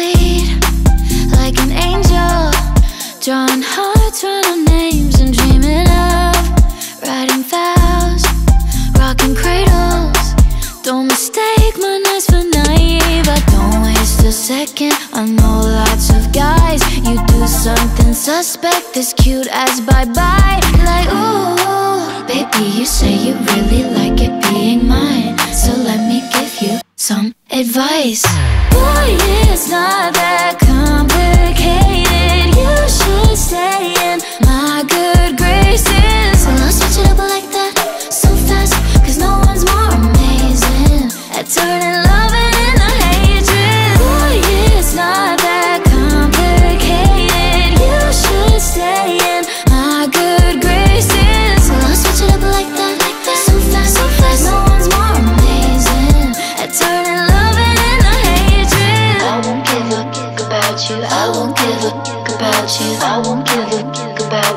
sweet, like an angel. Drawing hearts, writing names, and dreaming of writing vows, rocking cradles. Don't mistake my nights for naive. I don't waste a second. I know lots of guys. You do something suspect, as cute as bye bye. Like, ooh, baby, you say you really like it being mine. So let me give you some advice. Boy,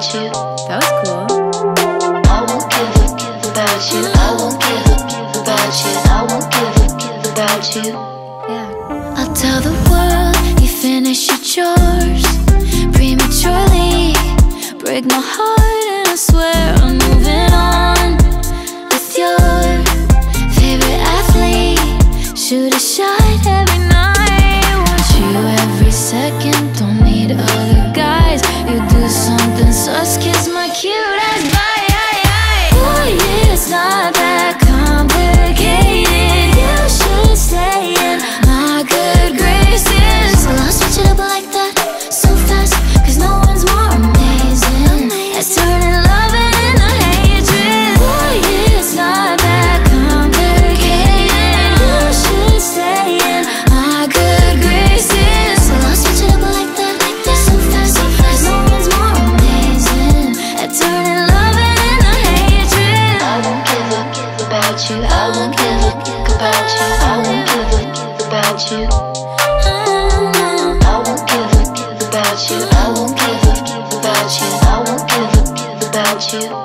about you. That was cool. I won't give a about you. I won't give a about you. I won't give a about you. Yeah. I'll tell the world you finished your chores prematurely. Break my heart, and I swear I'm moving on with your favorite athlete. Shoot sus, kiss you. I won't give a about you. I won't give a about you. I won't give a about you.